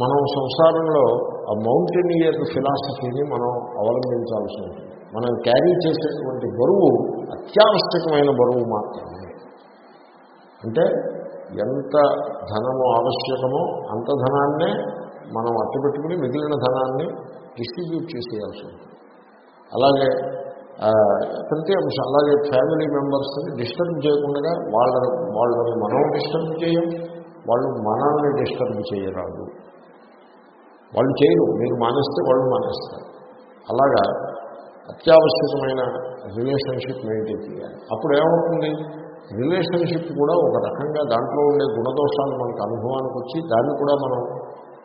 మనం సంసారంలో ఆ మౌంటైనియర్ ఫిలాసఫీని మనం అవలంబించాల్సి ఉంటుంది. మనం క్యారీ చేసేటువంటి బరువు అత్యావశ్యకమైన బరువు మాత్రమే. అంటే ఎంత ధనము ఆవశ్యకమో అంత ధనాన్నే మనం అట్టుపెట్టుకుని మిగిలిన ధనాన్ని డిస్ట్రిబ్యూట్ చేసేయాల్సి ఉంటుంది. అలాగే ప్రతి అంశం అలాగే ఫ్యామిలీ మెంబర్స్ని డిస్టర్బ్ చేయకుండా వాళ్ళ వాళ్ళని మనం డిస్టర్బ్ చేయం వాళ్ళు మనల్ని డిస్టర్బ్ చేయరాదు. వాళ్ళు చేయరు. మీరు మానేస్తే వాళ్ళు మానేస్తారు. అలాగా అత్యావశ్యకమైన రిలేషన్షిప్ మెయింటైన్ చేయాలి అప్పుడు ఏమవుతుంది? రిలేషన్షిప్ కూడా ఒక రకంగా దాంట్లో ఉండే గుణదోషాలు మనకు అనుభవానికి వచ్చి దాన్ని కూడా మనం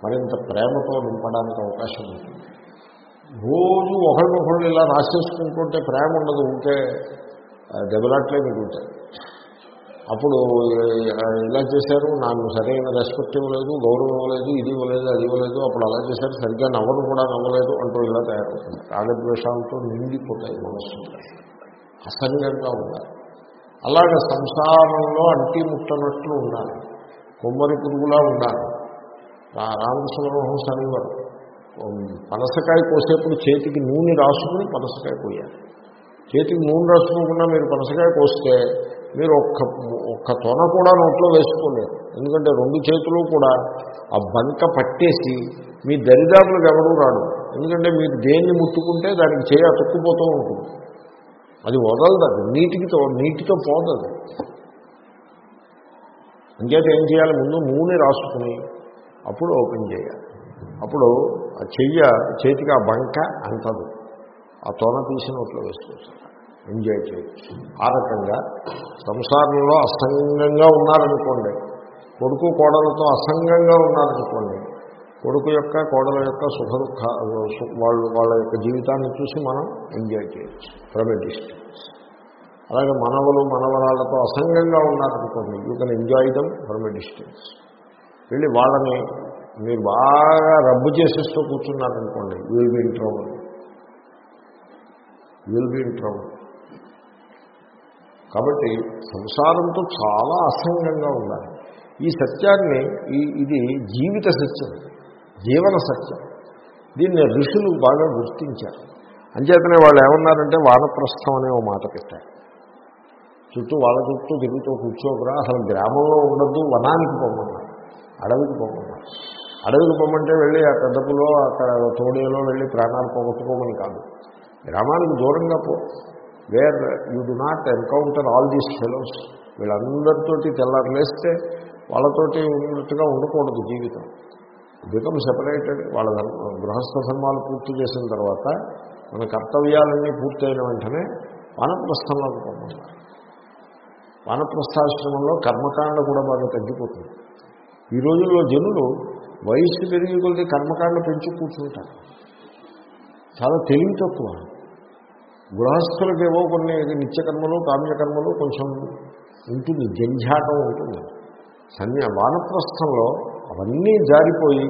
మరింత ప్రేమతో నింపడానికి అవకాశం ఉంటుంది. రోజు ఒకరినొకరు ఇలా రాసేసుకుంటుంటే ప్రేమ ఉండదు. ఉంటే దెబ్బలాట్లే మిగులుతాయి. అప్పుడు ఇలా చేశారు నాకు సరైన రెస్పెక్ట్ ఇవ్వలేదు గౌరవం ఇవ్వలేదు ఇది ఇవ్వలేదు అది ఇవ్వలేదు అప్పుడు అలా చేశారు సరిగ్గా నవ్వరు కూడా నవ్వలేదు అంటూ ఇలా తయారవుతుంది. రాగద్వేషాలతో నిండిపోతాయి మనస్సు. అసంగంగా ఉండాలి. అలాగే సంసారంలో అంటి ముట్టనట్లు ఉండాలి. కొమ్మరి పురుగులా ఉండాలి. రా- రామకృష్ణ అనేవారు పనసకాయ కోసేప్పుడు చేతికి నూనె రాసుకుని పనసకాయ కోయాలి. చేతికి నూనె రాసుకోకుండా మీరు పనసకాయ కోస్తే మీరు ఒక్క ఒక్క తొన కూడా నోట్లో వేసుకోలేరు ఎందుకంటే రెండు చేతులు కూడా ఆ బంక పట్టేసి మీ దరిదాపులకు ఎవరూ రాడు ఎందుకంటే మీరు దేన్ని ముట్టుకుంటే దానికి చేయ అతుక్కుపోతూ ఉంటుంది. అది వదలదు అది. నీటికితో నీటితో పోదది. ఇంకేత ఏం చేయాలి? ముందు నూనె రాసుకుని అప్పుడు ఓపెన్ చేయాలి. అప్పుడు ఆ చెయ్య చేతికి ఆ బంక అంటదు ఆ తొన తీసి నోట్లో వేసుకోవచ్చు. ఎంజాయ్ చేయొచ్చు. ఆ రకంగా సంసారంలో అసంగంగా ఉన్నారనుకోండి కొడుకు కోడలతో అసంగంగా ఉన్నారనుకోండి కొడుకు యొక్క కోడల యొక్క సుఖ దుఃఖ వాళ్ళు వాళ్ళ యొక్క జీవితాన్ని చూసి మనం ఎంజాయ్ చేయొచ్చు. ఫ్రమ్ ఎ డిస్టెన్స్ అలాగే మనవలు మనవరాళ్ళతో అసంగంగా ఉన్నారనుకోండి you can enjoy them from a distance వెళ్ళి వాళ్ళని మీరు బాగా రబ్బు చేసేస్తూ కూర్చున్నారనుకోండి will be in trouble will be in trouble కాబట్టి సంసారంతో చాలా అసంగంగా ఉండాలి. ఈ సత్యాన్ని ఈ ఇది జీవిత సత్యం జీవన సత్యం. దీన్ని ఋషులు బాగా గుర్తించారు. అంచేతనే వాళ్ళు ఏమన్నారంటే వానప్రస్థం అనే ఓ మాట పెట్టారు. చుట్టూ వాళ్ళ చుట్టూ తిరుగుతూ కూర్చోకురా అసలు గ్రామంలో ఉండద్దు వనానికి పొమ్మన్నారు అడవికి పొమ్మన్నారు. అడవికి పొమ్మంటే వెళ్ళి ఆ పెద్దపులో అక్కడ తోడేలో వెళ్ళి ప్రాణాలు పోగొట్టుకోమని కాదు. గ్రామానికి దూరంగా పో. Where you do not encounter all these fellows. వీళ్ళందరితోటి తెల్లారులేస్తే వాళ్ళతోటి ఉన్నట్టుగా ఉండకూడదు జీవితం. బికమ్ సెపరేటెడ్ వాళ్ళ గృహస్థ ధర్మాలు పూర్తి చేసిన తర్వాత మన కర్తవ్యాలన్నీ పూర్తయిన వెంటనే వానప్రస్థంలోకి పంపండి వానప్రస్థాశ్రమంలో కర్మకాండ కూడా బాగా తగ్గిపోతుంది. ఈ రోజుల్లో జనులు వయస్సు పెరిగి కొద్ది కర్మకాండ పెంచి కూర్చుంటారు. చాలా తెలివి తక్కువ గృహస్థులకేవో కొన్ని నిత్యకర్మలు కామ్యకర్మలు కొంచెం ఉంటుంది జంఝాటం ఉంటుంది. సన్య వానప్రస్థంలో అవన్నీ జారిపోయి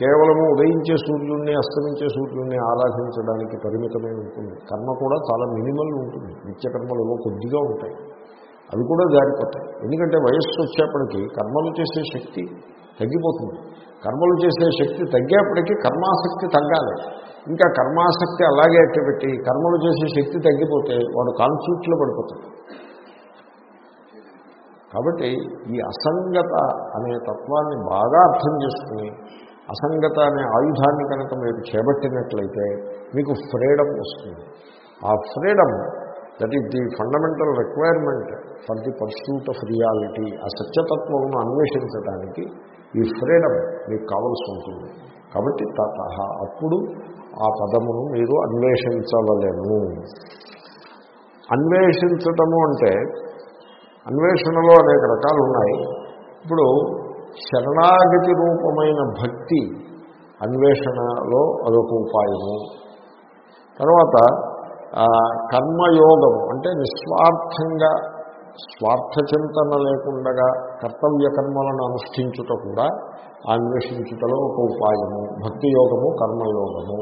కేవలము ఉదయించే సూర్యుడిని అస్తమించే సూర్యుడిని ఆరాధించడానికి పరిమితమై ఉంటుంది. కర్మ కూడా చాలా మినిమల్ ఉంటుంది. నిత్యకర్మలు ఏవో కొద్దిగా ఉంటాయి. అవి కూడా జారిపోతాయి. ఎందుకంటే వయస్సు వచ్చేప్పటికీ కర్మలు చేసే శక్తి తగ్గిపోతుంది. కర్మలు చేసే శక్తి తగ్గేప్పటికీ కర్మాసక్తి తగ్గాలి. ఇంకా కర్మాసక్తి అలాగే అట్టబెట్టి కర్మలు చేసే శక్తి తగ్గిపోతే వాడు కాన్ఫ్లిక్ట్లో పడిపోతాడు. కాబట్టి ఈ అసంగత అనే తత్వాన్ని బాగా అర్థం చేసుకుని అసంగత అనే ఆయుధాన్ని కనుక మీరు చేపట్టినట్లయితే మీకు ఫ్రీడమ్ వస్తుంది. ఆ freedom that is the fundamental requirement for the pursuit of reality ఆ సత్యతత్వమును అన్వేషించడానికి ఈ ఫ్రీడమ్ మీకు కావాల్సి ఉంటుంది. కాబట్టి తత అప్పుడు ఆ పదమును మీరు అన్వేషించవలేము అన్వేషించటము అంటే అన్వేషణలో అనేక రకాలు ఉన్నాయి ఇప్పుడు శరణాగతి రూపమైన భక్తి అన్వేషణలో అదొక ఉపాయము. తర్వాత కర్మయోగము అంటే నిస్వార్థంగా స్వార్థచింతన లేకుండా కర్తవ్య కర్మలను అనుష్ఠించుట కూడా అన్వేషించుటలో ఒక ఉపాయము భక్తి యోగము కర్మయోగము.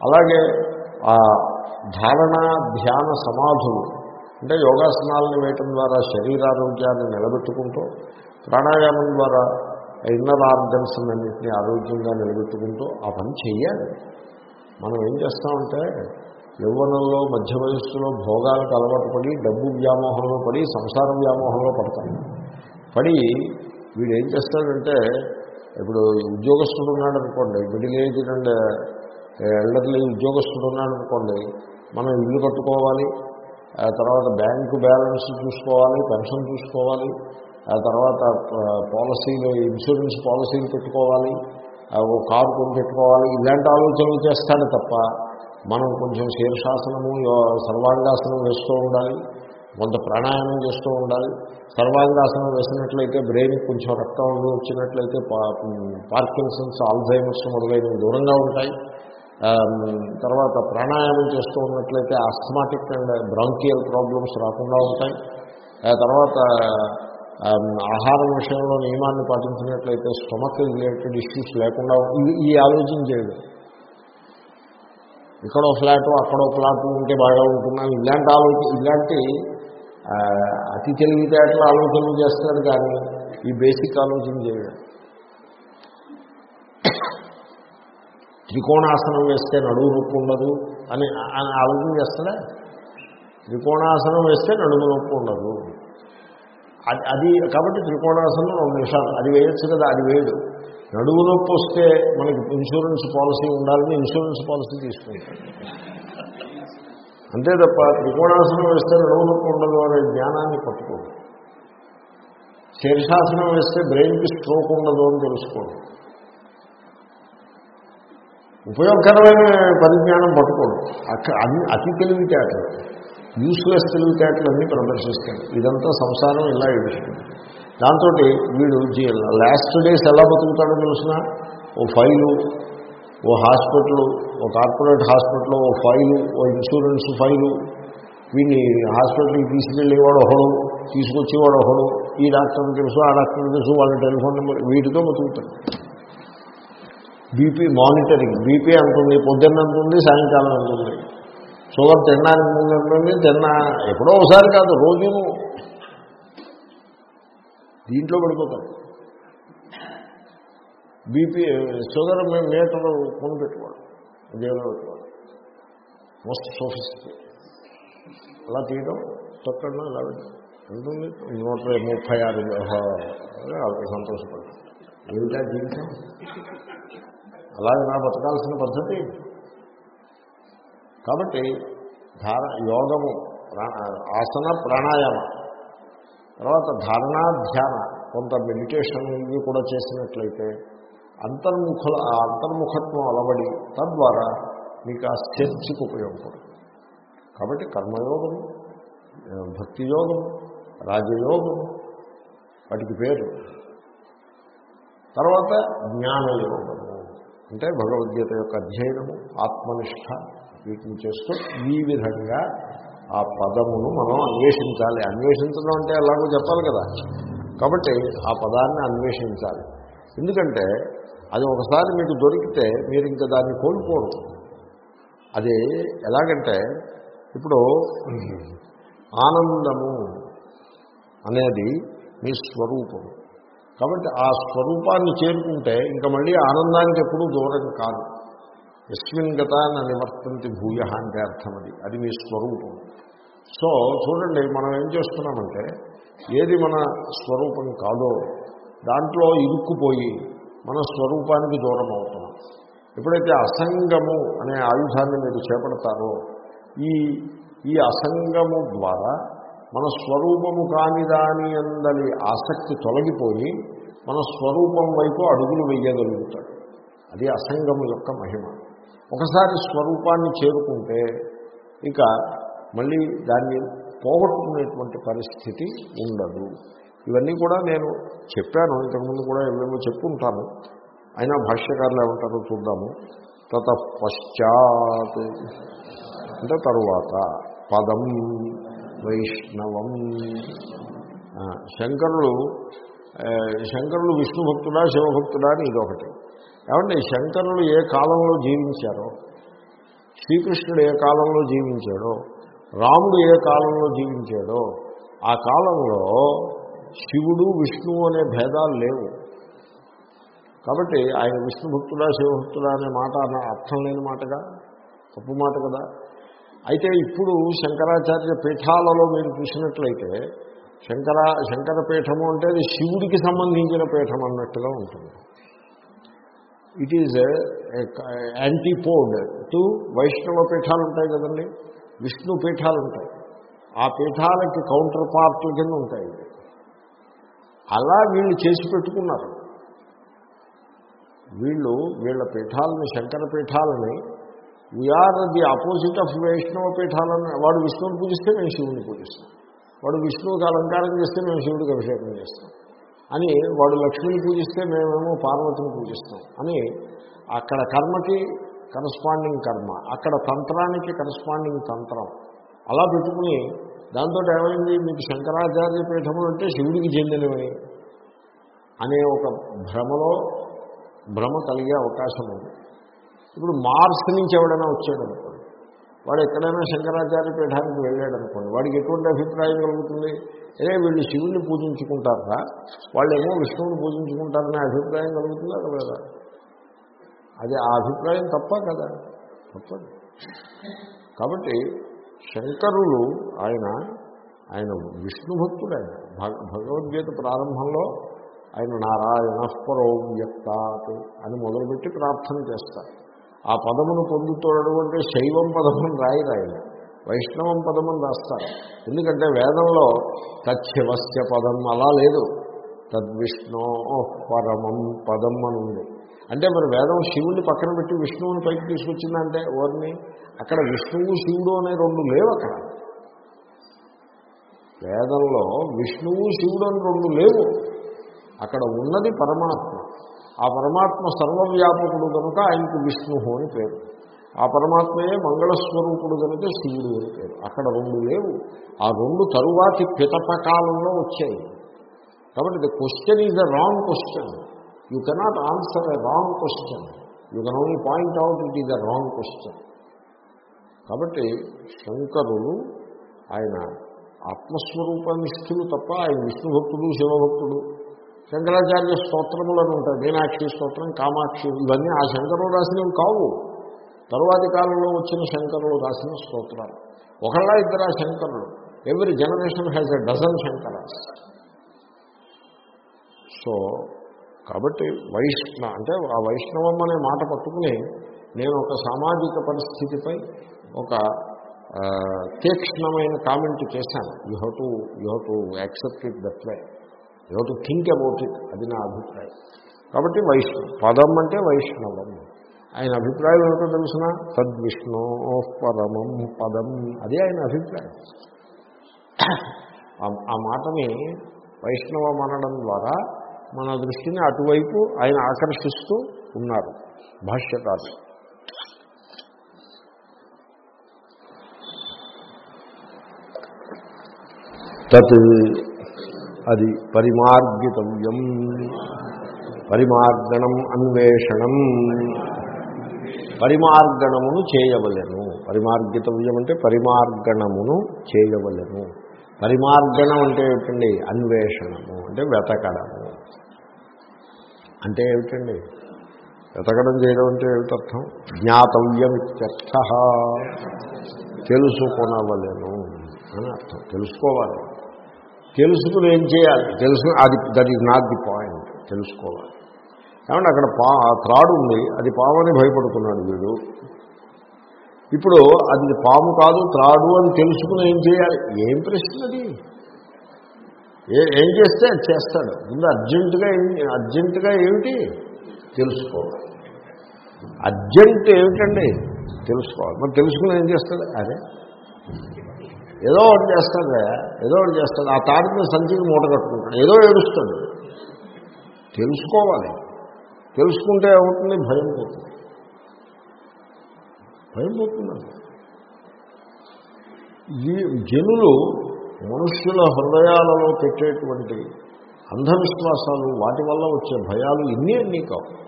అలాగే ఆ ధారణ ధ్యాన సమాధులు అంటే యోగాసనాలను వేయటం ద్వారా శరీరారోగ్యాన్ని నిలబెట్టుకుంటూ ప్రాణాయామం ద్వారా ఇన్నర్ ఆర్గన్స్ అన్నింటినీ ఆరోగ్యంగా నిలబెట్టుకుంటూ ఆ పని చెయ్యాలి. మనం ఏం చేస్తామంటే యవ్వనంలో మధ్య వయస్సులో భోగాలకు అలవాటు పడి డబ్బు వ్యామోహంలో పడి సంసార వ్యామోహంలో పడతాడు. పడి వీడు ఏం చేస్తాడంటే ఇప్పుడు ఉద్యోగస్తుడు ఉన్నాడు అనుకోండి మిడిల్ ఏజ్ అండ్ ఎల్డర్లీ ఉద్యోగస్తుడు ఉన్నాడు అనుకోండి మనం ఇల్లు కట్టుకోవాలి ఆ తర్వాత బ్యాంకు బ్యాలెన్స్ చూసుకోవాలి పెన్షన్ చూసుకోవాలి ఆ తర్వాత పాలసీలు ఇన్సూరెన్స్ పాలసీలు పెట్టుకోవాలి ఓ కారు కొని పెట్టుకోవాలి ఇలాంటి ఆలోచనలు చేస్తాడు తప్ప మనం కొంచెం శీర్షాసనము సర్వాంగాసనం వేస్తూ ఉండాలి కొంత ప్రాణాయామం చేస్తూ ఉండాలి. సర్వాంగాసనం వేసినట్లయితే బ్రెయిన్ కొంచెం రక్తం వచ్చినట్లయితే పార్కిన్సన్స్ ఆల్జైమర్స్ మొదలైనవి దూరంగా ఉంటాయి. తర్వాత ప్రాణాయామం చేస్తూ ఉన్నట్లయితే ఆస్థమాటిక్ అండ్ బ్రాంకియల్ ప్రాబ్లమ్స్ రాకుండా ఉంటాయి. తర్వాత ఆహారం విషయంలో నియమాన్ని పాటించినట్లయితే స్టమక్ రిలేటెడ్ ఇష్యూస్ లేకుండా ఇవి- ఈ ఆలోచన చేయడం ఇక్కడో ఫ్లాటు అక్కడో ఫ్లాట్ ఉంటే బాగా ఉంటున్నాం. ఇలాంటి ఆలోచన ఇలాంటి అతి తెలివితేటల ఆలోచనలు చేస్తారు కానీ ఈ బేసిక్ ఆలోచన చేయడం త్రికోణాసనం వేస్తే నడువు నొప్పి ఉండదు అని ఆలోచన చేస్తలే త్రికోణాసనం వేస్తే నడుము నొప్పి ఉండదు. అది అది కాబట్టి త్రికోణాసనం రెండు నిమిషాలు. అది వేయచ్చు కదా అది వేయడు నడువు నొప్పి వస్తే మనకి ఇన్సూరెన్స్ పాలసీ ఉండాలని ఇన్సూరెన్స్ పాలసీ తీసుకుంటాం అంతే తప్ప త్రికోణాసనం వేస్తే నడువు నొప్పి ఉండదు అనే జ్ఞానాన్ని పట్టుకోండి. శీర్షాసనం వేస్తే బ్రెయిన్కి స్ట్రోక్ ఉండదు అని తెలుసుకోండి. ఉపయోగకరమైన పరిజ్ఞానం పట్టుకోండి. అక్కడ అన్ని అతి తెలివితేటలు యూస్లెస్ తెలివితేటలన్నీ ప్రదర్శిస్తాడు ఇదంతా సంసారం ఇలా ఏడుస్తుంది దాంతో వీడు లాస్ట్ డేస్ ఎలా బతుకుతాడో తెలిసిన? ఓ ఫైలు ఓ హాస్పిటల్ ఓ కార్పొరేట్ హాస్పిటల్ ఓ ఫైలు ఓ ఇన్సూరెన్స్ ఫైలు. వీడిని హాస్పిటల్కి తీసుకెళ్ళేవాడు ఒకడు తీసుకొచ్చేవాడు ఒకడు. ఈ డాక్టర్ తెలుసు ఆ డాక్టర్ తెలుసు వాళ్ళ టెలిఫోన్ నెంబర్ వీటితో బతుకుతాడు. బీపీ మానిటరింగ్ బీపీ అంటుంది పొద్దున్న అంటుంది సాయంకాలం అంటుంది. షుగర్ తినడానికి ముందు అంటుంది తిన్న ఎప్పుడో ఒకసారి కాదు రోజును. దీంట్లో పడిపోతాడు బీపీ షుగర్ మేము మీటర్ కొని పెట్టుకోవడం జైల్లో పెట్టుకోవడం మోస్ట్ సోఫిస్టికేట్ అలా తీయడం తొక్కడం ఇలా ఉంటుంది నూట ముప్పై ఆరు అదే సంతోషపడతాం. ఏమిటా జీవితం? అలాగే నా బతకాల్సిన పద్ధతి. కాబట్టి ధార యోగము ఆసన ప్రాణాయామ. తర్వాత ధారణ ధ్యాన కొంత మెడిటేషన్ ఇవి కూడా చేసినట్లయితే అంతర్ముఖుల ఆ అంతర్ముఖత్వం అలవడి తద్వారా మీకు ఆ స్థితికి ఉపయోగపడుతుంది. కాబట్టి కర్మయోగము భక్తి యోగము రాజయోగము వాటికి పేరు. తర్వాత జ్ఞానయోగము అంటే భగవద్గీత యొక్క అధ్యయనము ఆత్మనిష్ట వీటిని చేస్తూ ఈ విధంగా ఆ పదమును మనం అన్వేషించాలి. అన్వేషించడం అంటే ఎలాగో చెప్పాలి కదా. కాబట్టి ఆ పదాన్ని అన్వేషించాలి. ఎందుకంటే అది ఒకసారి మీకు దొరికితే మీరు ఇంకా దాన్ని కోల్పోరు. అది ఎలాగంటే ఇప్పుడు ఆనందము అనేది మీ స్వరూపం కాబట్టి ఆ స్వరూపాన్ని చేరుకుంటే ఇంకా మళ్ళీ ఆనందానికి ఎప్పుడూ దూరం కాదు. యస్మిన్ గత నివర్తంతి భూయ అంటే అర్థం అది అది మీ స్వరూపం. సో చూడండి మనం ఏం చేస్తున్నామంటే ఏది మన స్వరూపం కాదో దాంట్లో ఇరుక్కుపోయి మన స్వరూపానికి దూరం అవుతున్నాం. ఎప్పుడైతే అసంగము అనే ఆయుధాన్ని మీరు చేపడతారో ఈ ఈ అసంగము ద్వారా మన స్వరూపము కాని దాని అందలి ఆసక్తి తొలగిపోయి మన స్వరూపం వైపు అడుగులు వెయ్యగలుగుతాడు అది అసంగము యొక్క మహిమ. ఒకసారి స్వరూపాన్ని చేరుకుంటే ఇక మళ్ళీ దాన్ని పోగొట్టుకునేటువంటి పరిస్థితి ఉండదు. ఇవన్నీ కూడా నేను చెప్పాను ఇంతకుముందు కూడా ఏమేమో చెప్పుంటాను. అయినా భాష్యకారులు ఏమంటారో చూద్దాము. తత పశ్చాత్ అంటే తరువాత. పదం వైష్ణవం. శంకరులు ఆ, శంకరులు విష్ణు భక్తుడా శివభక్తుడా అని ఇదొకటి. ఏమండి శంకరులు ఏ కాలంలో జీవించారో? శ్రీకృష్ణుడు ఏ కాలంలో జీవించాడో? రాముడు ఏ కాలంలో జీవించాడో? ఆ కాలంలో శివుడు విష్ణువు అనే భేదాలు లేవు. కాబట్టి ఆయన విష్ణుభక్తుడా శివభక్తుడా అనే మాట అన్న అర్థం లేని మాటగా? తప్పు మాట కదా? అయితే ఇప్పుడు శంకరాచార్య పీఠాలలో మీరు చూసినట్లయితే శంకర శంకర పీఠము అంటే అది శివుడికి సంబంధించిన పీఠం అన్నట్టుగా ఉంటుంది. ఇట్ ఈజ్ యాంటీపోడ్ టు వైష్ణవ పీఠాలు ఉంటాయి కదండి విష్ణు పీఠాలు ఉంటాయి ఆ పీఠాలకి కౌంటర్ పార్ట్ల కింద ఉంటాయి. అలా వీళ్ళు చేసి పెట్టుకున్నారు. వీళ్ళు వీళ్ళ పీఠాలని Shankara పీఠాలని we are the opposite of Vaishnava పీఠాలని వాడు విష్ణువుని పూజిస్తే మేము శివుని పూజిస్తాం. వాడు విష్ణువుకి అలంకారం చేస్తే మేము శివుడికి అభిషేకం చేస్తాం. అని వాడు లక్ష్మిని పూజిస్తే మేమేమో పార్వతిని పూజిస్తాం అని అక్కడ కర్మకి కరస్పాండింగ్ కర్మ అక్కడ తంత్రానికి కరస్పాండింగ్ తంత్రం అలా పెట్టుకుని దాంతో ఏమైంది? మీకు శంకరాచార్య పీఠములు అంటే శివుడికి చెందినవి అనే ఒక భ్రమలో భ్రమ కలిగే అవకాశం ఉంది. ఇప్పుడు మార్స్ నుంచి ఎవడైనా వచ్చాడు వాడు ఎక్కడైనా శంకరాచార్య పీఠానికి వెళ్ళాడు అనుకోండి వాడికి ఎటువంటి అభిప్రాయం కలుగుతుంది? అదే వీళ్ళు శివుణ్ణి పూజించుకుంటారా? వాళ్ళేమో విష్ణువుని పూజించుకుంటారనే అభిప్రాయం కలుగుతుందా కదా అది ఆ అభిప్రాయం తప్ప కదా తప్పదు. కాబట్టి శంకరులు ఆయన ఆయన విష్ణు భక్తుడు ఆయన. భగ- భగవద్గీత ప్రారంభంలో ఆయన నారాయణ పరో వ్యక్తాత్ అని మొదలుపెట్టి ప్రార్థన చేస్తారు. ఆ పదమును పొందుతాడు అంటే శైవం పదమును రాయి ఆయన వైష్ణవం పదమును రాస్తారు. ఎందుకంటే వేదంలో తచ్చవస్య పదం అలా లేదు. తద్విష్ణో పరమం పదం అని ఉంది అంటే మరి వేదం శివుణ్ణి పక్కన పెట్టి విష్ణువుని పైకి తీసుకొచ్చిందంటే ఓర్ని అక్కడ విష్ణువు శివుడు అనే రెండు లేవు అక్కడ. వేదంలో విష్ణువు శివుడు అని రెండు లేవు. అక్కడ ఉన్నది పరమాత్మ. ఆ పరమాత్మ సర్వవ్యాపకుడు కనుక ఆయనకు విష్ణు అని పేరు. ఆ పరమాత్మయే మంగళస్వరూపుడు కనుక శివుడు అని పేరు. అక్కడ రెండు లేవు. ఆ రెండు తరువాతి పితపకాలంలో వచ్చాయి. కాబట్టి the question is a wrong question you cannot answer a wrong question you can only point out it is a wrong question కాబట్టి శంకరులు ఆయన ఆత్మస్వరూపనిష్ఠులు తప్ప ఆయన విష్ణుభక్తుడు శివభక్తుడు శంకరాచార్య స్తోత్రములను ఉంటాయి. మీనాక్షి స్తోత్రం కామాక్షి ఇవన్నీ ఆ శంకరులు రాసినవి కావు. తరువాతి కాలంలో వచ్చిన శంకరులు రాసిన స్తోత్రాలు. ఒకళ్ళ ఇద్దరు శంకరులు. Every generation has a dozen Shankaras so కాబట్టి వైష్ణవ అంటే ఆ వైష్ణవం అనే మాట పట్టుకుని నేను ఒక సామాజిక పరిస్థితిపై ఒక ఆ, తీక్ష్ణమైన కామెంట్ చేశాను. You have to you to accept it that way you to think about it అది నా అభిప్రాయం. కాబట్టి వైష్ణవం పదం అంటే వైష్ణవం. ఆయన అభిప్రాయం ఏమిటో తెలుసిన? తద్విష్ణు పరమం పదం. అదే ఆయన అభిప్రాయం. ఆ- ఆ మాటని వైష్ణవం అనడం ద్వారా మన దృష్టిని అటువైపు ఆయన ఆకర్షిస్తూ ఉన్నారు. భాష్యకారు తత్ అది పరిమార్గితవ్యం పరిమార్గణం అన్వేషణం. పరిమార్గణమును చేయవలను. పరిమార్గితవ్యం అంటే పరిమార్గణమును చేయవలను. పరిమార్గణం అంటే ఏమిటండి? అన్వేషణము అంటే వెతకడము. అంటే ఏమిటండి? వెతకడం చేయడం అంటే ఏమిటర్థం? జ్ఞాతవ్యం ఇత్యర్థ అని అర్థం. తెలుసుకోవాలి. తెలుసుకుని ఏం చేయాలి? తెలుసు అది that is not the point తెలుసుకోవాలి. కాబట్టి అక్కడ పా త్రాడు ఉంది. అది పాము అని భయపడుతున్నాడు వీడు. ఇప్పుడు అది పాము కాదు త్రాడు అని తెలుసుకుని ఏం చేయాలి? ఏం ప్రశ్న అది? ఏ ఏం చేస్తే అది చేస్తాడు. ముందు అర్జెంటుగా ఏం- అర్జెంటుగా ఏమిటి? తెలుసుకోవాలి. అర్జెంట్ ఏమిటండి? తెలుసుకోవాలి. మరి తెలుసుకుని ఏం చేస్తాడు? అదే ఏదో ఒకటి చేస్తాడు ఏదో ఒకటి చేస్తాడు ఆ తాడిని సంచికి మూట కట్టుకుంటాడు ఏదో ఏడుస్తాడు. తెలుసుకోవాలి. తెలుసుకుంటే ఏమవుతుంది భయం పోతుంది. భయం పోతుందండి. ఈ జనులు మనుష్యుల హృదయాలలో పెట్టేటువంటి అంధవిశ్వాసాలు వాటి వల్ల వచ్చే భయాలు ఇన్ని అన్నీ కావు.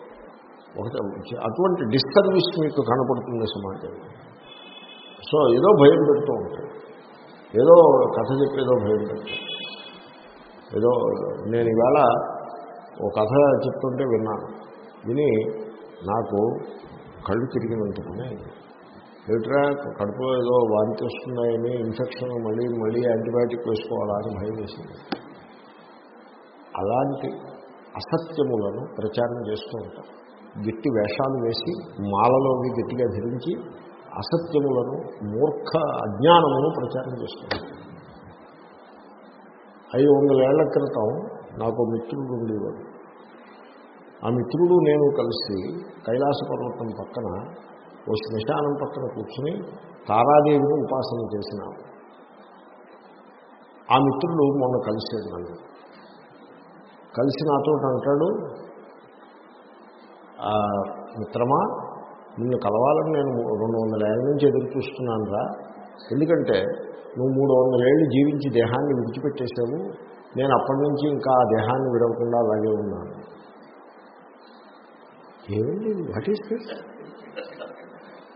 ఒకటి అటువంటి డిస్టర్బిస్ మీకు కనపడుతుంది సమాజంలో సో ఏదో భయం పెడుతూ ఉంటాయి ఏదో కథ చెప్పి ఏదో భయం ఏదో నేను ఇవాళ ఓ కథ చెప్తుంటే విన్నాను. విని నాకు కళ్ళు తిరిగినంత పని ఏమిట్రా కడుపులో ఏదో వాంతి వస్తున్నాయని ఇన్ఫెక్షన్ మళ్ళీ మళ్ళీ యాంటీబయాటిక్ వేసుకోవాలా అని భయం వేసింది. అలాంటి అసత్యములను ప్రచారం చేస్తూ ఉంటాం. గట్టి వేషాలు వేసి మాలలోకి గట్టిగా ధరించి అసత్యములను మూర్ఖ అజ్ఞానమును ప్రచారం చేస్తున్నారు ఐదు వందలేళ్ళ క్రితం నాకు మిత్రుడు ఉండేవాడు. ఆ మిత్రుడు నేను కలిసి కైలాస పర్వతం పక్కన ఓ శ్మశానం పక్కన కూర్చుని తారాదేవిని ఉపాసన చేసినాము ఆ మిత్రుడు మొన్న కలిసాడు నన్ను. కలిసి నాతో అంటాడు మిత్రమా నిన్ను కలవాలని నేను రెండు వందల ఏళ్ళ నుంచి ఎదురు చూస్తున్నాను రా. ఎందుకంటే నువ్వు మూడు వందల ఏళ్ళు జీవించి దేహాన్ని విడిచిపెట్టేశావు. నేను అప్పటి నుంచి ఇంకా ఆ దేహాన్ని విడవకుండా అలాగే ఉన్నాను. ఏమండి what is this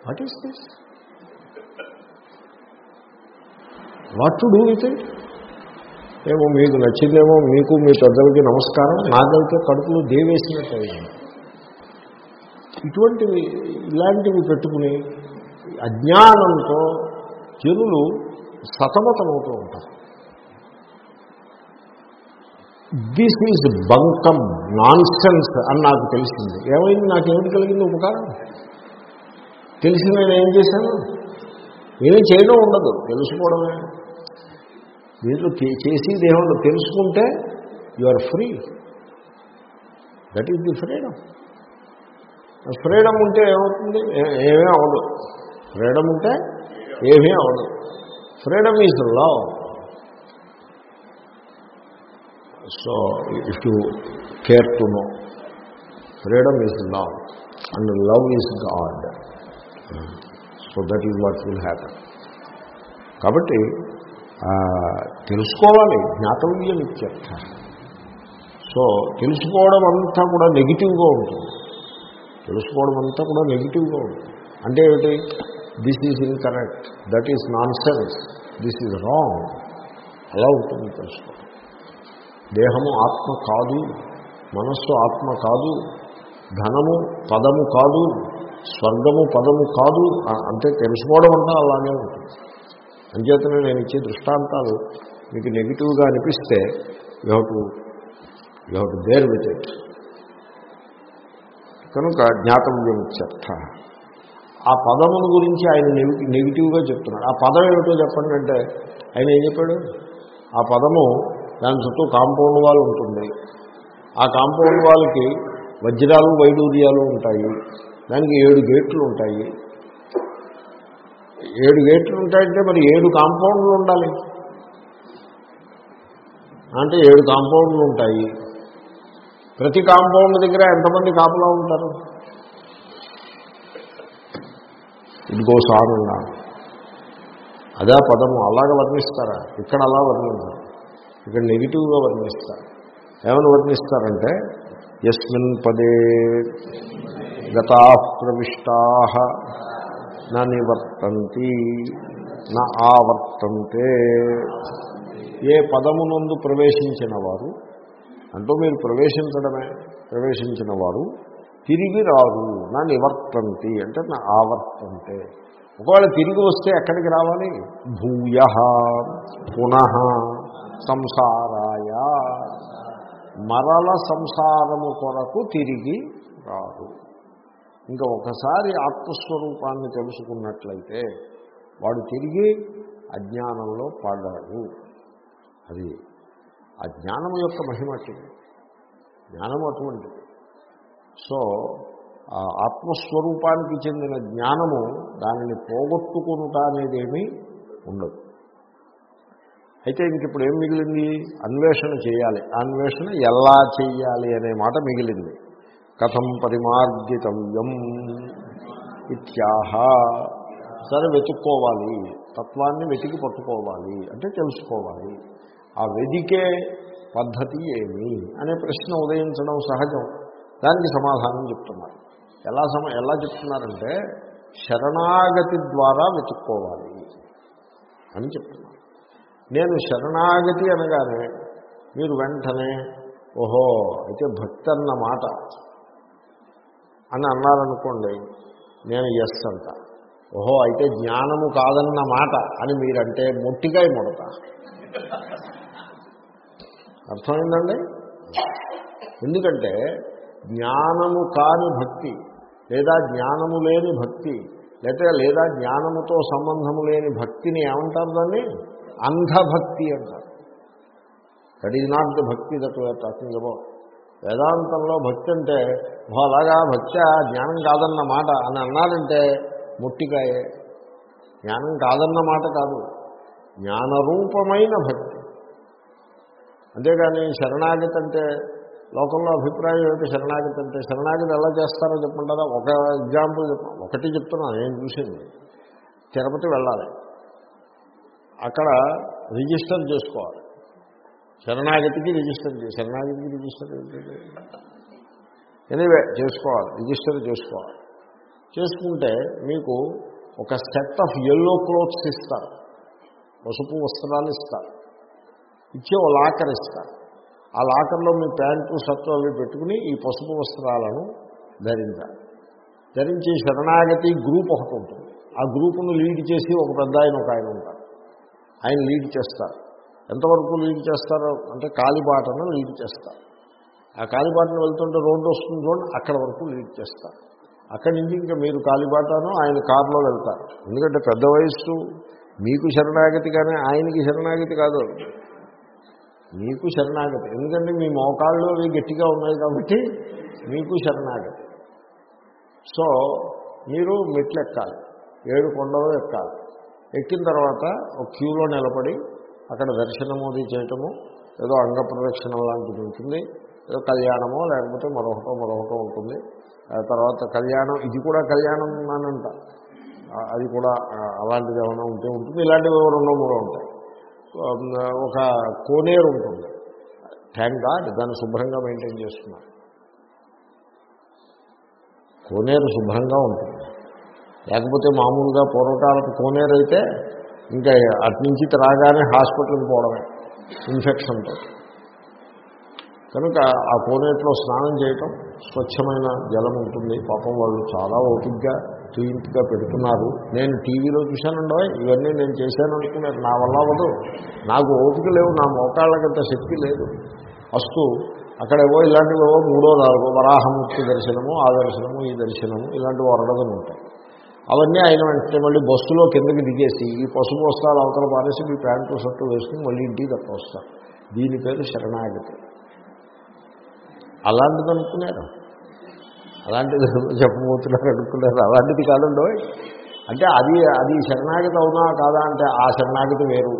what is this what to do with it ఏమో మీకు నచ్చిందేమో మీకు మీ పెద్దలకి నమస్కారం. నాకైతే కడుపులో దేవేసినట్టు అయింది. ఇటువంటివి ఇలాంటివి పెట్టుకుని అజ్ఞానంతో జనులు సతమతమవుతూ ఉంటారు this is bunkum nonsense అని నాకు తెలిసింది. ఏమైంది? నాకేమిటి కలిగింది ఉపకారం? తెలిసి నేను ఏం చేశాను? ఏమీ చేయడం ఉండదు. తెలుసుకోవడమే. దీంట్లో చే- చేసేది ఏముండదు. తెలుసుకుంటే you are free that is the freedom freedom ఉంటే ఏమవుతుంది? ఏమీ అవ్వదు. ఫ్రీడమ్ ఉంటే ఏమీ అవ్వదు. Freedom is love so if you care to know freedom is love and love is God. So that is what will happen. కాబట్టి తెలుసుకోవాలి జ్ఞాతవ్యం ఇత్యర్థ సో తెలుసుకోవడం అంతా కూడా నెగిటివ్గా ఉంటుంది. తెలుసుకోవడం అంతా కూడా నెగిటివ్గా ఉంటుంది. అంటే ఏమిటి? This is incorrect that is nonsense this is wrong అలా ఉంటుంది తెలుసుకోవడం. దేహము ఆత్మ కాదు మనస్సు ఆత్మ కాదు ధనము పదము కాదు స్వర్గము పదము కాదు అంటే తెలుసుకోవడం అంతా అలాగే ఉంటుంది. అంచేతనే నేను ఇచ్చే దృష్టాంతాలు మీకు నెగిటివ్గా అనిపిస్తే you have to you have to bear with it కనుక జ్ఞాతవ్యం చెత్త ఆ పదముల గురించి ఆయన నెగిటివ్గా చెప్తున్నాడు. ఆ పదం ఏమిటో చెప్పండి అంటే ఆయన ఏం చెప్పాడు? ఆ పదము దాని చుట్టూ కాంపౌండ్ వాల్ ఉంటుంది. ఆ కాంపౌండ్ వాల్కి వజ్రాలు వైడూర్యాలు ఉంటాయి. దానికి ఏడు గేట్లు ఉంటాయి. ఏడు గేట్లు ఉంటాయంటే మరి ఏడు కాంపౌండ్లు ఉండాలి. అంటే ఏడు కాంపౌండ్లు ఉంటాయి. ప్రతి కాంపౌండ్ దగ్గర ఎంతమంది కాపలా ఉంటారు? ఇట్ గోస్ ఉన్నాను అదే పదము అలాగ వర్ణిస్తారా? ఇక్కడ అలా వర్ణించారు. ఇక్కడ నెగిటివ్గా వర్ణిస్తారు. ఏమని వర్ణిస్తారంటే ఎస్మిన్ పదే గతా ప్రవిష్టా నా నివర్తంతి నా ఆవర్తంతే. ఏ పదమునందు ప్రవేశించిన వారు అంటూ మీరు ప్రవేశించడమే ప్రవేశించిన వారు తిరిగి రారు. నా నివర్తంతి అంటే నా ఆవర్తంతే. ఒకవేళ తిరిగి వస్తే ఎక్కడికి రావాలి? భూయ పునః సంసారాయ. మరల సంసారము కొరకు తిరిగి రారు. ఇంకా ఒకసారి ఆత్మస్వరూపాన్ని తెలుసుకున్నట్లయితే వాడు తిరిగి అజ్ఞానంలో పడ్డాడు అది ఆ జ్ఞానం యొక్క మహిమ అటువంటి జ్ఞానం అటువంటిది సో ఆ ఆత్మస్వరూపానికి చెందిన జ్ఞానము దానిని పోగొట్టుకునుట అనేదేమీ ఉండదు. అయితే ఇంక ఇప్పుడు ఏం మిగిలింది? అన్వేషణ చేయాలి. అన్వేషణ ఎలా చేయాలి అనే మాట మిగిలింది. కథం పరిమార్జితవ్యం ఇత్యాహ. సరే వెతుక్కోవాలి. తత్వాన్ని వెతికి పట్టుకోవాలి. అంటే తెలుసుకోవాలి. ఆ వెదికే పద్ధతి ఏమి అనే ప్రశ్న ఉదయించడం సహజం. దానికి సమాధానం చెప్తున్నారు. ఎలా సమ ఎలా చెప్తున్నారంటే శరణాగతి ద్వారా వెతుక్కోవాలి అని చెప్తున్నారు. నేను శరణాగతి అనగానే మీరు వెంటనే ఓహో అయితే భక్తి అన్న మాట అని అన్నారనుకోండి నేను ఎస్ అంట. ఓహో అయితే జ్ఞానము కాదన్న మాట అని మీరంటే మొట్టికాయ ముడత అర్థమైందండి? ఎందుకంటే జ్ఞానము కాని భక్తి లేదా జ్ఞానము లేని భక్తి లేదా లేదా జ్ఞానముతో సంబంధము లేని భక్తిని ఏమంటారు దాన్ని? అంధభక్తి అంటారు. That is not the bhakti that we're talking about వేదాంతంలో భక్తి అంటే అలాగా భక్తి జ్ఞానం కాదన్న మాట అని అన్నారంటే ముట్టికాయే. జ్ఞానం కాదన్న మాట కాదు. జ్ఞానరూపమైన భక్తి. అంతేగాని శరణాగతి అంటే లోకంలో అభిప్రాయం ఏమిటి? శరణాగతి అంటే శరణాగతి ఎలా చేస్తారో చెప్పమంటారా ఒక ఎగ్జాంపుల్ చెప్పండి ఒకటి చెప్తున్నాను నేను చూసింది. తిరుపతి వెళ్ళాలి. అక్కడ రిజిస్టర్ చేసుకోవాలి. శరణాగతికి రిజిస్టర్ చేసి శరణాగతికి రిజిస్టర్ ఎనీవే చేసుకోవాలి. రిజిస్టర్ చేసుకోవాలి. చేసుకుంటే మీకు ఒక సెట్ ఆఫ్ ఎల్లో క్లోత్స్ ఇస్తారు. పసుపు వస్త్రాలు ఇస్తారు. ఇచ్చే ఓ లాకర్ ఇస్తారు. ఆ లాకర్లో మీ ప్యాంటు షర్టు అవి పెట్టుకుని ఈ పసుపు వస్త్రాలను ధరించాలి ధరించి శరణాగతి గ్రూప్ ఒకటి ఉంటుంది. ఆ గ్రూపును లీడ్ చేసి ఒక పెద్ద ఆయన ఒక ఆయన ఉంటారు. ఆయన లీడ్ చేస్తారు. ఎంతవరకు లీడ్ చేస్తారు? అంటే కాలిబాటను లీడ్ చేస్తారు. ఆ కాలిబాటను వెళ్తుంటే రోడ్డు వస్తుంది చూడండి అక్కడ వరకు లీడ్ చేస్తారు. అక్కడి నుంచి ఇంకా మీరు కాలిబాటను ఆయన కారులో వెళ్తారు. ఎందుకంటే పెద్ద వయస్సు మీకు శరణాగతి కానీ ఆయనకి శరణాగతి కాదు. మీకు శరణాగతి. ఎందుకంటే మీ మోకాళ్ళు అవి గట్టిగా ఉన్నాయి కాబట్టి మీకు శరణాగతి. సో మీరు మెట్లు ఎక్కాలి ఏడు కొండలు ఎక్కాలి. ఎక్కిన తర్వాత ఒక క్యూలో నిలబడి అక్కడ దర్శనము అది చేయటము ఏదో అంగ ప్రదక్షిణం లాంటిది ఉంటుంది. ఏదో కళ్యాణమో లేకపోతే మరొకటో మరొకటో ఉంటుంది. ఆ తర్వాత కళ్యాణం ఇది కూడా కళ్యాణం అనంట అది కూడా అలాంటిది ఏమైనా ఉంటే ఉంటుంది. ఇలాంటివి ఏవో రెండో మూడో ఉంటాయి. ఒక కోనేరు ఉంటుంది. థ్యాంక్ గాడ్ దాన్ని శుభ్రంగా మెయింటైన్ చేస్తున్నారు. కోనేరు శుభ్రంగా ఉంటుంది. లేకపోతే మామూలుగా పూర్వకాలపు కోనేరు అయితే ఇంకా అటు నుంచి రాగానే హాస్పిటల్కి పోవడమే ఇన్ఫెక్షన్తో. కనుక ఆ కోనేటిలో స్నానం చేయటం స్వచ్ఛమైన జలం ఉంటుంది. పాపం వాళ్ళు చాలా ఓపిక్గా క్లీన్గా పెడుతున్నారు. నేను టీవీలో చూశానండో ఇవన్నీ నేను చేశాను అనుకున్నారు. నా వల్ల అవ్వదు. నాకు ఓపిక లేవు నా మోకాళ్ళకంత శక్తి లేదు. వస్తూ అక్కడేవో ఇలాంటివేవో మూడో నాలుగో వరాహమూర్తి దర్శనము ఆ దర్శనము ఈ దర్శనము ఇలాంటివి అరడదని ఉంటాయి. అవన్నీ ఆయన వెంటనే మళ్ళీ బస్సులో కిందకి దిగేసి ఈ పసుపు వస్త్రాలు అవతల పారేసి మీ ప్యాంటు షర్టు వేసుకుని మళ్ళీ ఇంటికి తప్ప వస్తారు దీని పేరు శరణాగతి. అలాంటిది అనుకున్నారు అలాంటిది చెప్పబోతున్నారు అనుకున్నారు? అలాంటిది కాదండో? అంటే అది అది శరణాగతి అవునా కాదా అంటే ఆ శరణాగతి వేరు.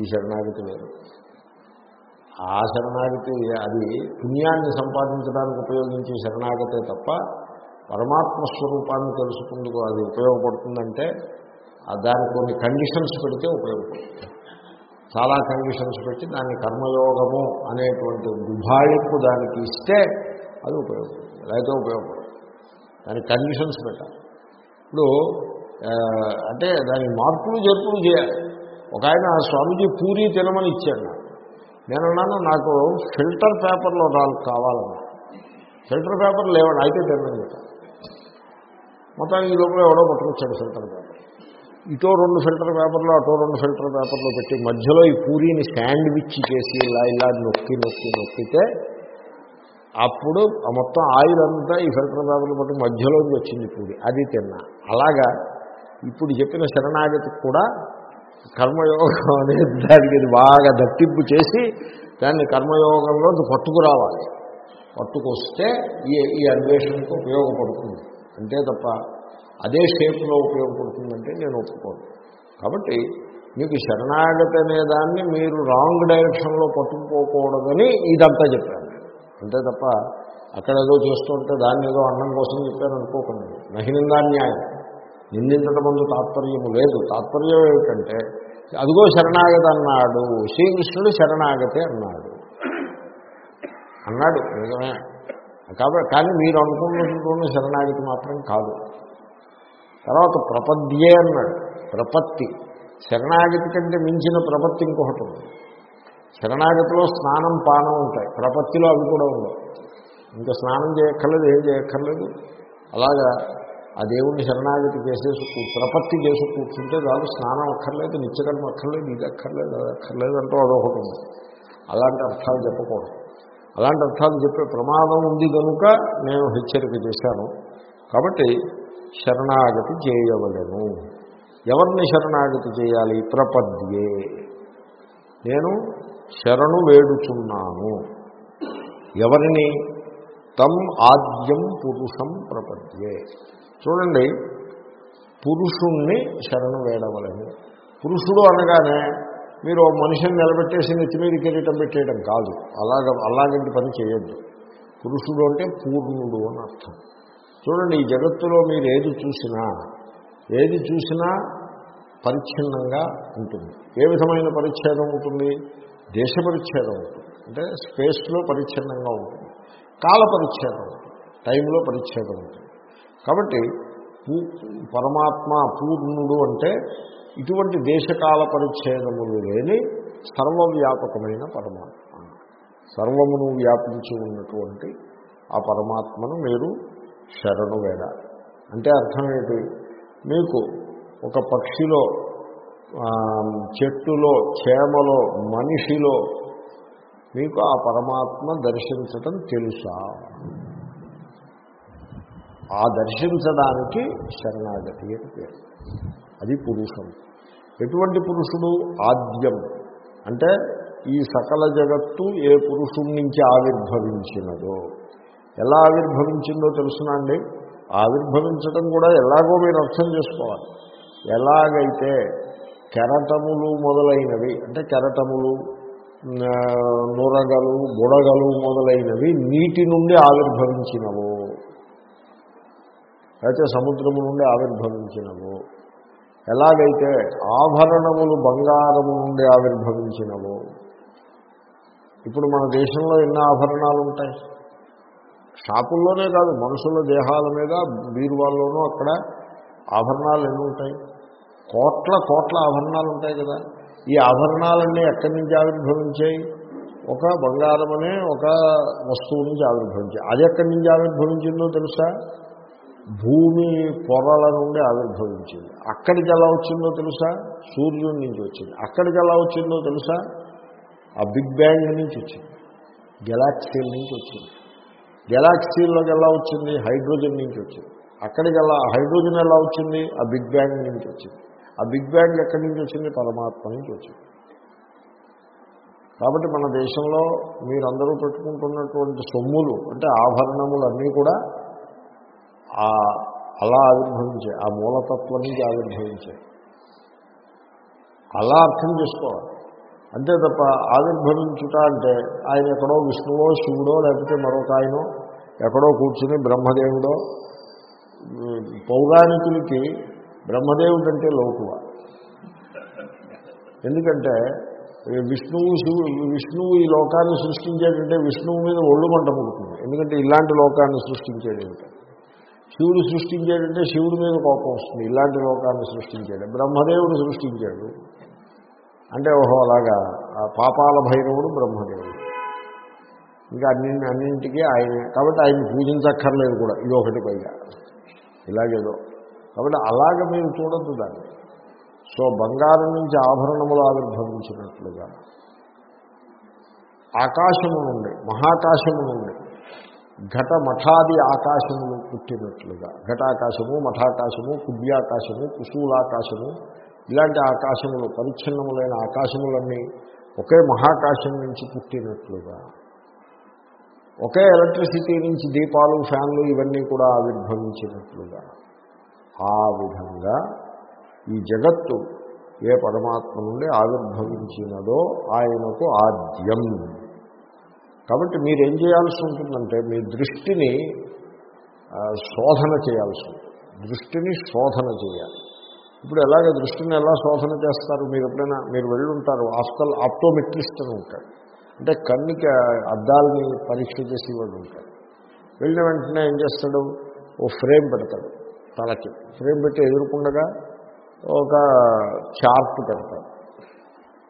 ఈ శరణాగతి వేరు. ఆ శరణాగతి అది పుణ్యాన్ని సంపాదించడానికి ఉపయోగించే శరణాగతే తప్ప పరమాత్మ స్వరూపాన్ని తెలుసుకుందుకు అది ఉపయోగపడుతుందంటే ఆ దానికి కొన్ని కండిషన్స్ పెడితే ఉపయోగపడుతుంది. చాలా కండిషన్స్ పెట్టి దాన్ని కర్మయోగము అనేటువంటి గుభాళింపు దానికి ఇస్తే అది ఉపయోగపడుతుంది. లేకపోతే ఉపయోగపడదు. దానికి కండిషన్స్ పెట్టాలి. ఇప్పుడు అంటే దానికి మార్పులు జరుపులు చేయాలి. ఒక ఆయన స్వామీజీ పూరి తినమని ఇచ్చాడు నాకు. నేను అన్నాను నాకు ఫిల్టర్ పేపర్లో నాలుగు కావాలన్నా. ఫిల్టర్ పేపర్ లేవండి అయితే తినని చెప్పాను. మొత్తం ఈ లోపల ఎవడో పట్టుకొచ్చాడు ఫిల్టర్ పేపర్. ఇటో రెండు ఫిల్టర్ పేపర్లు అటో రెండు ఫిల్టర్ పేపర్లు పెట్టి మధ్యలో ఈ పూరీని శాండ్విచ్ చేసి ఇలా ఇలా నొక్కి నొక్కి నొక్కితే అప్పుడు మొత్తం ఆయిల్ అంతా ఈ ఫిల్టర్ పేపర్లు మధ్యలోకి వచ్చింది పూడి. అది తిన్నా. అలాగా ఇప్పుడు చెప్పిన శరణాగతికి కూడా కర్మయోగం అనేది దానికి బాగా దట్టింపు చేసి దాన్ని కర్మయోగంలో పట్టుకురావాలి. పట్టుకొస్తే ఈ ఈ అన్వేషణకు ఉపయోగపడుతుంది. అంతే తప్ప అదే షేప్లో ఉపయోగపడుతుందంటే నేను ఒప్పుకోను. కాబట్టి మీకు శరణాగతి అనే దాన్ని మీరు రాంగ్ డైరెక్షన్లో పట్టుకుపోకూడదని ఇదంతా చెప్పాను అంతే తప్ప అక్కడ ఏదో చేస్తుంటే దాన్ని ఏదో అన్నం కోసం చెప్పాను అనుకోకండి. నహినిందాన్యాయం. నిందించడం ముందు తాత్పర్యము లేదు. తాత్పర్యం ఏమిటంటే అదిగో శరణాగతి అన్నాడు. శ్రీకృష్ణుడు శరణాగతి అన్నాడు. అన్నాడు నిజమే. కాబట్టి కానీ మీరు అనుకున్నటువంటి శరణాగతి మాత్రం కాదు. తర్వాత ప్రపద్యే అన్నాడు. ప్రపత్తి. శరణాగతి కంటే మించిన ప్రపత్తి ఇంకొకటి ఉంది. శరణాగతిలో స్నానం పానం ఉంటాయి. ప్రపత్తిలో అవి కూడా ఉండవు. ఇంకా స్నానం చేయక్కర్లేదు ఏం చేయక్కర్లేదు. అలాగా ఆ దేవుణ్ణి శరణాగతి చేసేసి ప్రపత్తి చేసి కూర్చుంటే దాని స్నానం అక్కర్లేదు నిత్యకర్మ అక్కర్లేదు ఇది అక్కర్లేదు అది అక్కర్లేదు అంటూ అదొకటి ఉంది. అలాంటి అర్థాలు చెప్పకూడదు. అలాంటి అర్థాలు చెప్పే ప్రమాదం ఉంది కనుక నేను హెచ్చరిక చేశాను. కాబట్టి శరణాగతి చేయవలను. ఎవరిని శరణాగతి చేయాలి? ప్రపద్యే. నేను శరణు వేడుచున్నాను. ఎవరిని? తం ఆద్యం పురుషం ప్రపద్యే. చూడండి పురుషుణ్ణి శరణు వేడవలని పురుషుడు అనగానే మీరు ఓ మనిషిని నిలబెట్టేసి నెత్తి మీద కిరీటం పెట్టేయడం కాదు. అలాగ అలాగంటి పని చేయొద్దు. పురుషుడు అంటే పూర్ణుడు అని అర్థం. చూడండి ఈ జగత్తులో మీరు ఏది చూసినా ఏది చూసినా పరిచ్ఛిన్నంగా ఉంటుంది. ఏ విధమైన పరిచ్ఛేదం ఉంటుంది? దేశ పరిచ్ఛేదం ఉంటుంది. అంటే స్పేస్లో పరిచ్ఛిన్నంగా ఉంటుంది. కాల పరిచ్ఛేదం టైంలో పరిచ్ఛేదం ఉంటుంది. కాబట్టి పరమాత్మ పూర్ణుడు అంటే ఇటువంటి దేశకాల పరిచ్ఛేదములు లేని సర్వవ్యాపకమైన పరమాత్మ. సర్వమును వ్యాపించి ఉన్నటువంటి ఆ పరమాత్మను మీరు శరణు వేడాలి. అంటే అర్థం ఏంటి? మీకు ఒక పక్షిలో చెట్టులో చేమలో మనిషిలో మీకు ఆ పరమాత్మ దర్శించటం తెలుసా? ఆ దర్శించడానికి శరణాగతి అని పేరు. అది పురుషం ఎటువంటి పురుషుడు? ఆద్యం. అంటే ఈ సకల జగత్తు ఏ పురుషుడి నుంచి ఆవిర్భవించినదో. ఎలా ఆవిర్భవించిందో తెలుసునండి ఆవిర్భవించడం కూడా ఎలాగో మీరు అర్థం చేసుకోవాలి. ఎలాగైతే కెరటములు మొదలైనవి అంటే కెరటములు నురగలు బుడగలు మొదలైనవి నీటి నుండి ఆవిర్భవించినవు. అయితే సముద్రము నుండి ఆవిర్భవించినవు. ఎలాగైతే ఆభరణములు బంగారము నుండి ఆవిర్భవించినవు ఇప్పుడు మన దేశంలో ఎన్ని ఆభరణాలు ఉంటాయి షాపుల్లోనే కాదు మనుషుల దేహాల మీద బీరువాల్లోనూ అక్కడ ఆభరణాలు ఎన్ని ఉంటాయి కోట్ల కోట్ల ఆభరణాలు ఉంటాయి కదా. ఈ ఆభరణాలన్నీ ఎక్కడి నుంచి ఆవిర్భవించాయి? ఒక బంగారం అనే ఒక వస్తువు నుంచి ఆవిర్భవించాయి అది ఎక్కడి నుంచి ఆవిర్భవించిందో తెలుసా? భూమి పొరల నుండి ఆవిర్భవించింది. అక్కడికి ఎలా వచ్చిందో తెలుసా? సూర్యుడి నుంచి వచ్చింది. అక్కడికి ఎలా వచ్చిందో తెలుసా? ఆ బిగ్ బ్యాంగ్ నుంచి వచ్చింది. గెలాక్సీల నుంచి వచ్చింది. గెలాక్సీల్లోకి ఎలా వచ్చింది? హైడ్రోజన్ నుంచి వచ్చింది. అక్కడికి ఎలా హైడ్రోజన్ ఎలా వచ్చింది? ఆ బిగ్ బ్యాంగ్ నుంచి వచ్చింది. ఆ బిగ్ బ్యాంగ్ ఎక్కడి నుంచి వచ్చింది? పరమాత్మ నుంచి వచ్చింది. కాబట్టి మన దేశంలో మీరందరూ పెట్టుకుంటున్నటువంటి సొమ్ములు అంటే ఆభరణములు అన్నీ కూడా ఆ అలా ఆవిర్భవించాయి. ఆ మూలతత్వం నుంచి ఆవిర్భవించాయి. అలా అర్థం చేసుకోవాలి. అంతే తప్ప ఆవిర్భవించుట అంటే ఆయన ఎక్కడో విష్ణువో శివుడో లేకపోతే మరొక ఆయనో ఎక్కడో కూర్చుని బ్రహ్మదేవుడో పౌరాణికులకి బ్రహ్మదేవుడు అంటే లోకువ. ఎందుకంటే ఈ విష్ణువు శివుడు విష్ణువు ఈ లోకాన్ని సృష్టించాడంటే విష్ణువు మీద ఒళ్ళు మంట పుడుతుంది. ఎందుకంటే ఇలాంటి లోకాన్ని సృష్టించాడు ఏమిటి? శివుడు సృష్టించాడంటే శివుడి మీద కోపం వస్తుంది. ఇలాంటి లోకాన్ని సృష్టించాడు బ్రహ్మదేవుడు సృష్టించాడు. అంటే ఓహో అలాగా. ఆ పాపాల భైరవుడు బ్రహ్మదేవుడు. ఇంకా అన్ని అన్నింటికీ ఆయన. కాబట్టి ఆయన్ని పూజించక్కర్లేదు కూడా. ఇది ఒకటి పైగా. ఇలాగేదో. కాబట్టి అలాగ మీరు చూడద్దు దాన్ని. సో బంగారం నుంచి ఆభరణములు ఆవిర్భవించినట్లుగా. ఆకాశము నుండి మహాకాశము నుండి ఘట మఠాది ఆకాశములు పుట్టినట్లుగా. ఘటాకాశము మఠాకాశము కుడ్యాకాశము కుశూలాకాశము ఇలాంటి ఆకాశములు పరిచ్ఛిన్నములైన ఆకాశములన్నీ ఒకే మహాకాశం నుంచి పుట్టినట్లుగా. ఒకే ఎలక్ట్రిసిటీ నుంచి దీపాలు ఫ్యాన్లు ఇవన్నీ కూడా ఆవిర్భవించినట్లుగా. ఆ విధంగా ఈ జగత్తు ఏ పరమాత్మ నుండి ఆవిర్భవించినదో ఆయనకు ఆద్యం. కాబట్టి మీరేం చేయాల్సి ఉంటుందంటే మీ దృష్టిని శోధన చేయాల్సి ఉంటుంది. దృష్టిని శోధన చేయాలి. ఇప్పుడు ఎలాగ దృష్టిని ఎలా శోధన చేస్తారు? మీరు ఎప్పుడైనా మీరు వెళ్ళి ఉంటారు ఆప్టోమెట్రిస్ట్ అని ఉంటాడు అంటే కన్నుకి అద్దాలని పరీక్ష చేసేవాడు ఉంటాడు వెళ్ళిన వెంటనే ఏం చేస్తాడు? ఓ ఫ్రేమ్ పెడతాడు. తలకి. ఫ్రేమ్ పెట్టి ఎదుర్కొండగా ఒక చార్ట్ పెడతారు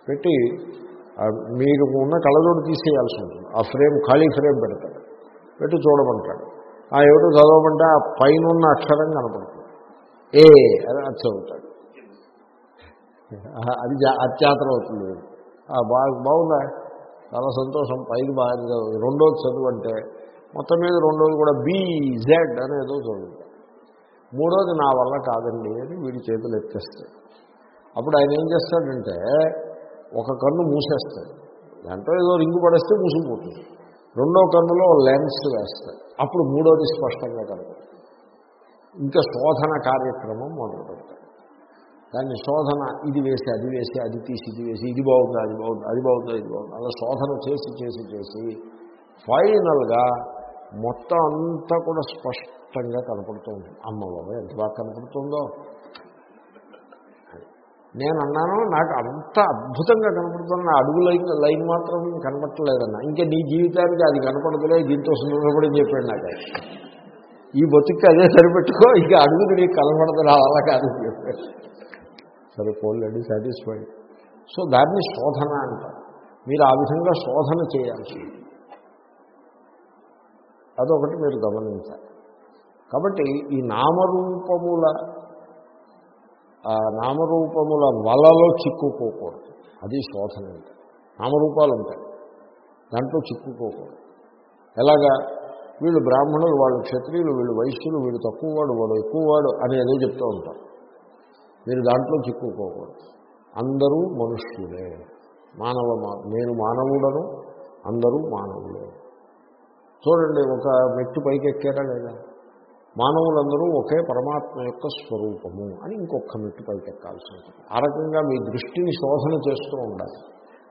పెట్టి ఆ మీరు ఉన్న కళ్ళజోడు తీసేయాల్సి ఉంటుంది. ఆ ఫ్రేమ్ ఖాళీ ఫ్రేమ్ పెడతాడు పెట్టి చూడమంటాడు. ఆ ఏమిటో చదవమంటే ఆ పైన ఉన్న అక్షరం కనపడుతుంది. ఏ అని అది చదువుతాడు. అది జా- అత్యాతరం అవుతుంది. బాగా బాగుందా? చాలా సంతోషం. పైకి బాగా చదువు రెండోది చదువు అంటే మొత్తం మీద రెండోది కూడా బి జెడ్ అనేదో చదువు. మూడోది నా వల్ల కాదండి అని వీడి చేతులు ఎత్తేస్తాడు అప్పుడు ఆయన ఏం చేస్తాడంటే ఒక కన్ను మూసేస్తాడు. దాంట్లో ఏదో రింగు పడేస్తే మూసిపోతుంది రెండో కన్నులో లెన్స్ వేస్తాడు. అప్పుడు మూడోది స్పష్టంగా కనపడుతుంది. ఇంకా శోధన కార్యక్రమం మొదలు పెడతాడు దాన్ని శోధన ఇది వేసి అది వేసి అది తీసి ఇది వేసి ఇది బాగుందా అది బాగుంది అది బాగుందా ఇది బాగుంది అలా శోధన చేసి చేసి చేసి ఫైనల్గా మొత్తం అంతా కూడా స్పష్టంగా కనపడుతూ ఉంటుంది అమ్మ బాబా ఎంత బాగా కనపడుతుందో. నేను అన్నాను నాకు అంత అద్భుతంగా కనపడుతుంది నా అడుగు లైన్ లైన్ మాత్రం కనపడలేదన్న ఇంకా నీ జీవితానికి అది కనపడదులే దీంతో సుందరపడి చెప్పాడు నాకు ఈ బతుక్కి అదే సరిపెట్టుకో ఇక అడుగులు నీకు కనపడదు నా కాదు చెప్పాడు. సరే పోలేండి సాటిస్ఫైడ్. సో దాన్ని శోధన అంటారు. మీరు ఆ విధంగా శోధన చేయాల్సి అదొకటి మీరు గమనించాలి. కాబట్టి ఈ నామరూపముల నామరూపముల వలలో చిక్కుకోకూడదు. అది శోధన అంటే నామరూపాలు ఉంటాయి. దాంట్లో చిక్కుకోకూడదు. ఎలాగా? వీళ్ళు బ్రాహ్మణులు వాళ్ళు క్షత్రియులు వీళ్ళు వైశ్యులు వీళ్ళు తక్కువవాడు వాడు ఎక్కువవాడు అని ఏదో చెప్తూ ఉంటారు. మీరు దాంట్లో చిక్కుకోకూడదు. అందరూ మనుష్యులే. మానవ మా- నేను మానవుడను అందరూ మానవులే. చూడండి ఒక మెట్టు పైకి ఎక్కారా లేదా? మానవులందరూ ఒకే పరమాత్మ యొక్క స్వరూపము అని ఇంకొక మెట్టు పైకి ఎక్కాల్సి ఉంటుంది ఆ రకంగా మీ దృష్టిని శోధన చేస్తూ ఉండాలి.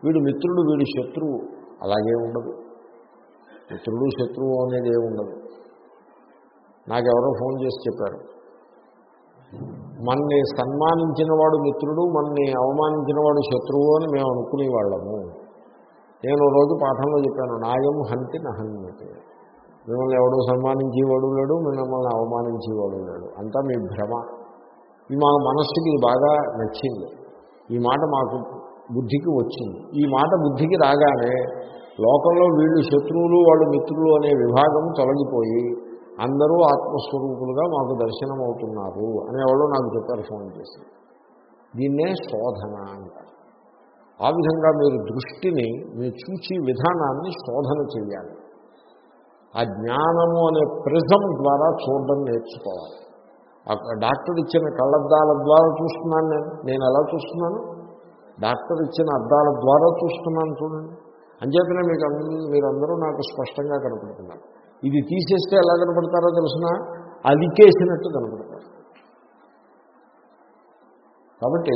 వీడు మిత్రుడు వీడు శత్రువు అలాగే ఉండదు. మిత్రుడు శత్రువు అనేది ఏమి ఉండదు నాకెవరో ఫోన్ చేసి చెప్పారు. మన్ని సన్మానించిన వాడు మిత్రుడు మన్ని అవమానించిన వాడు శత్రువు అని మేము అనుకునేవాళ్ళము. నేను రోజు పాఠంలో చెప్పాను నాయం హంతి నహన్యతే. మిమ్మల్ని ఎవడు సన్మానించేవాడు లేడు మిమ్మల్ని అవమానించేవాడు లేడు. అంతా మీ భ్రమ. ఈ మా మనస్సుకి బాగా నచ్చింది. ఈ మాట మాకు బుద్ధికి వచ్చింది. ఈ మాట బుద్ధికి రాగానే లోకంలో వీళ్ళు శత్రువులు వాళ్ళు మిత్రులు అనే విభాగం తొలగిపోయి అందరూ ఆత్మస్వరూపులుగా మాకు దర్శనం అవుతున్నారు అనేవాళ్ళు నాకు చెప్పారు ఫోన్ చేసి దీన్నే శోధన అంటారు. ఆ విధంగా మీరు దృష్టిని మీ చూచి విధానాన్ని శోధన చేయాలి. ఆ జ్ఞానము అనే ప్రిజం ద్వారా చూడడం నేర్చుకోవాలి. డాక్టర్ ఇచ్చిన కళ్ళద్దాల ద్వారా చూస్తున్నాను నేను. నేను ఎలా చూస్తున్నాను? డాక్టర్ ఇచ్చిన అద్దాల ద్వారా చూస్తున్నాను చూడండి. అంచేతనే మీకు అందరూ మీరందరూ నాకు స్పష్టంగా కనపడుతున్నారు. ఇది తీసేస్తే ఎలా కనపడతారో తెలిసిన? అలికేసినట్టు కనపడతారు. కాబట్టి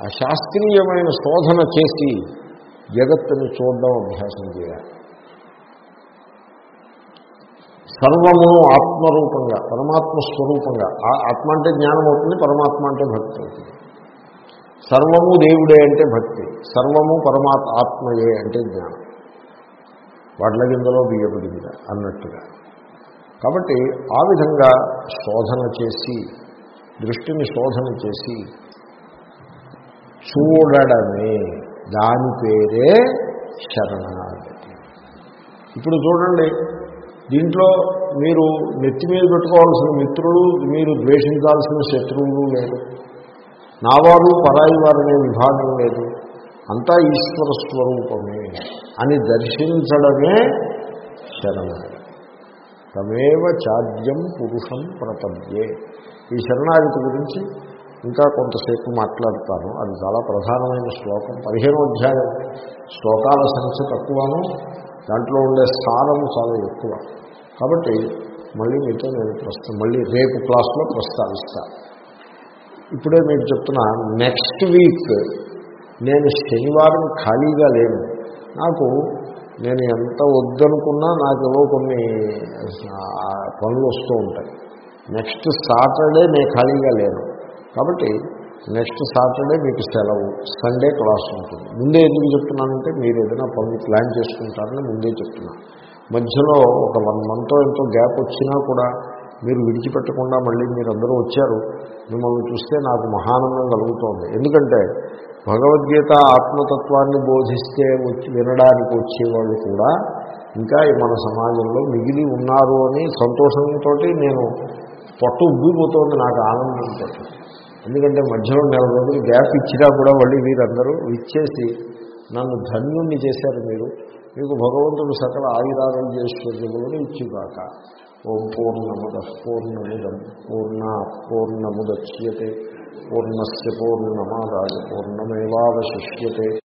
ఆ శాస్త్రీయమైన శోధన చేసి జగత్తుని చూడడం అభ్యాసం చేయాలి. సర్వము ఆత్మరూపంగా పరమాత్మ స్వరూపంగా ఆ- ఆత్మ అంటే జ్ఞానం అవుతుంది పరమాత్మ అంటే భక్తి అవుతుంది. సర్వము దేవుడే అంటే భక్తి సర్వము పరమాత్మ ఆత్మయే అంటే జ్ఞానం. వడ్ల గింజలో బియ్యపు అన్నట్టుగా. కాబట్టి ఆ విధంగా శోధన చేసి దృష్టిని శోధన చేసి చూడడమే. దాని పేరే శరణాగతి. ఇప్పుడు చూడండి దీంట్లో మీరు నెత్తి మీద పెట్టుకోవాల్సిన మిత్రులు మీరు ద్వేషించాల్సిన శత్రువులు లేరు. నావారు పరాయి వారనే విభాగం లేదు. అంతా ఈశ్వర స్వరూపమే అని దర్శించడమే శరణాగతి. తమేవ చాద్యం పురుషం ప్రపద్యే ఈ శరణాగతి గురించి ఇంకా కొంతసేపు మాట్లాడతాను. అది చాలా ప్రధానమైన శ్లోకం. పదిహేనో అధ్యాయం. శ్లోకాల సంఖ్య తక్కువను దాంట్లో ఉండే స్థానము చాలా ఎక్కువ. కాబట్టి మళ్ళీ మీతో నేను ప్రస్తుతం మళ్ళీ రేపు క్లాస్లో ప్రస్తావిస్తాను ఇప్పుడే మీకు చెప్తున్నా నెక్స్ట్ వీక్ నేను శనివారం ఖాళీగా లేను. నాకు నేను ఎంత వద్దనుకున్నా నాకేవో కొన్ని పనులు వస్తూ ఉంటాయి. నెక్స్ట్ సాటర్డే నేను ఖాళీగా లేను. కాబట్టి నెక్స్ట్ సాటర్డే మీకు సెలవు. సండే క్లాస్ ఉంటుంది. ముందే ఎందుకు చెప్తున్నానంటే మీరు ఏదైనా పనులు ప్లాన్ చేసుకుంటారని ముందే చెప్తున్నాను మధ్యలో ఒక వన్ మంత్ ఎంతో గ్యాప్ వచ్చినా కూడా మీరు విడిచిపెట్టకుండా మళ్ళీ మీరందరూ వచ్చారు. మిమ్మల్ని చూస్తే నాకు మహానందం కలుగుతోంది. ఎందుకంటే భగవద్గీత ఆత్మతత్వాన్ని బోధిస్తే వచ్చి వినడానికి వచ్చేవాళ్ళు కూడా ఇంకా మన సమాజంలో మిగిలి ఉన్నారు అని సంతోషంతో నేను పొట్ట ఉబ్బిపోతుంది నాకు ఆనందంతో ఎందుకంటే మధ్యలో నెల రోజులు గ్యాప్ ఇచ్చినా కూడా మళ్ళీ వీరందరూ ఇచ్చేసి నన్ను ధన్యుణ్ణి చేశారు మీరు. మీకు భగవంతుడు సకల ఆయురారోగ్యేశ్వర్యములను ఇచ్చుగాక. ఓం పూర్ణముద పూర్ణమిదం. పూర్ణ పూర్ణముద్యతే. పూర్ణస్ పూర్ణమాదాయ పూర్ణమేవాశిష్యతే